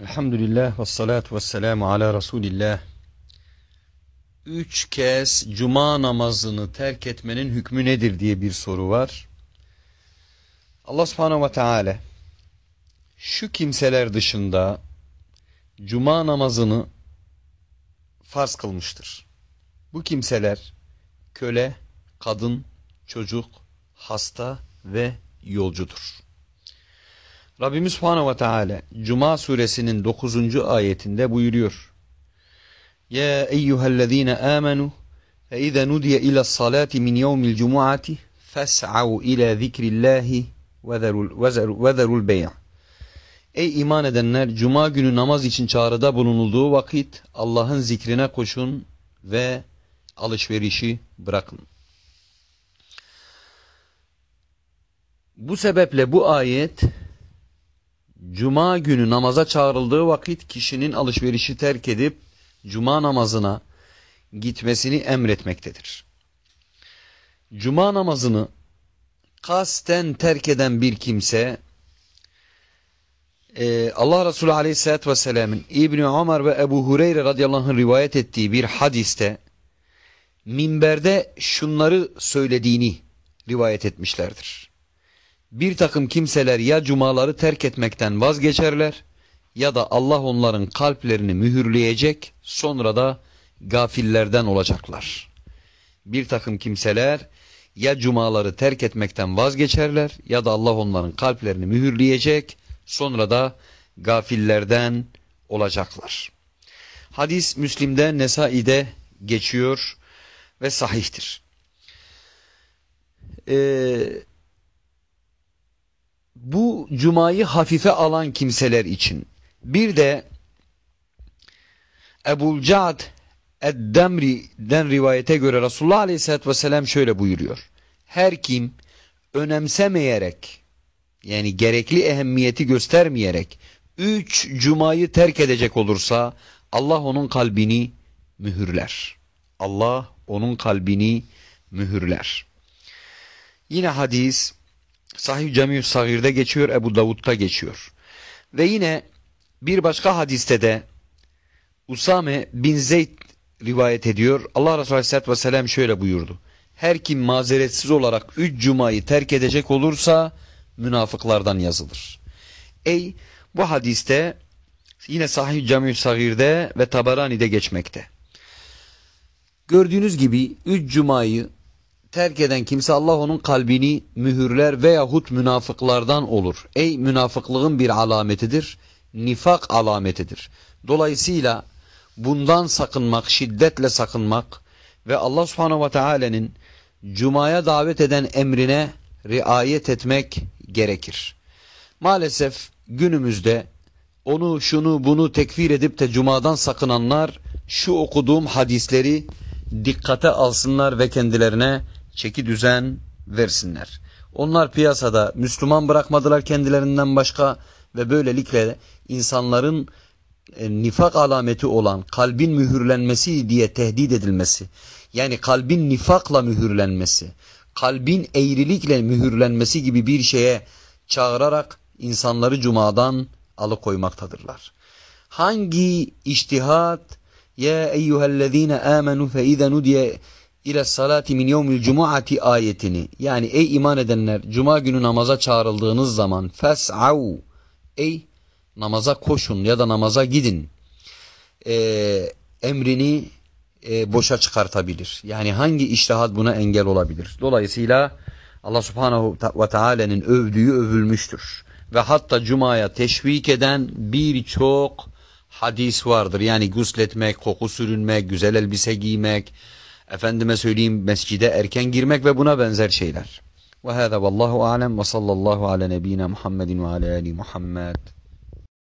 Elhamdülillah ve salatu ve selamu ala Resulillah. Üç kez cuma namazını terk etmenin hükmü nedir diye bir soru var. Allah subhanehu ve teala şu kimseler dışında cuma namazını farz kılmıştır. Bu kimseler köle, kadın, çocuk, hasta ve yolcudur. Rabbimiz Subhanahu ve Teala Cuma suresinin 9. ayetinde buyuruyor. Ya eyyühellezine amenu ize nudiye ila salati min yevmil cumuati fes'av ila zikrillahi ve zerul bey' Ey iman edenler cuma günü namaz için çağrıda bulunulduğu vakit Allah'ın zikrine koşun ve alışverişi bırakın. Bu sebeple bu ayet Cuma günü namaza çağrıldığı vakit kişinin alışverişi terk edip Cuma namazına gitmesini emretmektedir. Cuma namazını kasten terk eden bir kimse e, Allah Resulü Aleyhisselatü Vesselam'ın İbni Ömer ve Ebu Hureyre radıyallahu anh rivayet ettiği bir hadiste minberde şunları söylediğini rivayet etmişlerdir bir takım kimseler ya cumaları terk etmekten vazgeçerler ya da Allah onların kalplerini mühürleyecek sonra da gafillerden olacaklar. Bir takım kimseler ya cumaları terk etmekten vazgeçerler ya da Allah onların kalplerini mühürleyecek sonra da gafillerden olacaklar. Hadis Müslim'de Nesai'de geçiyor ve sahihtir. Eee bu cumayı hafife alan kimseler için bir de Ebul Cad Eddemri'den rivayete göre Resulullah Aleyhisselatü Vesselam şöyle buyuruyor. Her kim önemsemeyerek yani gerekli ehemmiyeti göstermeyerek üç cumayı terk edecek olursa Allah onun kalbini mühürler. Allah onun kalbini mühürler. Yine hadis Sahih Camiü Sagir'de geçiyor, Ebu Davud'da geçiyor. Ve yine bir başka hadiste de Usame bin Zeyd rivayet ediyor. Allah Resulü Aleyhisselatü Vesselam şöyle buyurdu. Her kim mazeretsiz olarak üç cumayı terk edecek olursa münafıklardan yazılır. Ey bu hadiste yine Sahih Camiü Sagir'de ve Tabarani'de geçmekte. Gördüğünüz gibi üç cumayı terk eden kimse Allah onun kalbini mühürler veyahut münafıklardan olur. Ey münafıklığın bir alametidir, nifak alametidir. Dolayısıyla bundan sakınmak, şiddetle sakınmak ve Allah subhanehu ve teala'nın Cuma'ya davet eden emrine riayet etmek gerekir. Maalesef günümüzde onu şunu bunu tekfir edip de Cuma'dan sakınanlar şu okuduğum hadisleri dikkate alsınlar ve kendilerine çeki düzen versinler. Onlar piyasada Müslüman bırakmadılar kendilerinden başka ve böylelikle insanların e, nifak alameti olan kalbin mühürlenmesi diye tehdit edilmesi, yani kalbin nifakla mühürlenmesi, kalbin eğrilikle mühürlenmesi gibi bir şeye çağırarak insanları cumadan alıkoymaktadırlar. Hangi iştihat ya eyyühellezine amenu fe ize nudiye ile salati min yevmil cumuati ayetini yani ey iman edenler cuma günü namaza çağrıldığınız zaman fes'av ey namaza koşun ya da namaza gidin e, emrini e, boşa çıkartabilir. Yani hangi iştihat buna engel olabilir? Dolayısıyla Allah subhanahu ve teala'nın övdüğü övülmüştür. Ve hatta cumaya teşvik eden birçok hadis vardır. Yani gusletmek, koku sürünmek, güzel elbise giymek, efendime söyleyeyim mescide erken girmek ve buna benzer şeyler. Ve hâzâ vallahu alem ve sallallahu ala nebine Muhammedin ve ala ali Muhammed.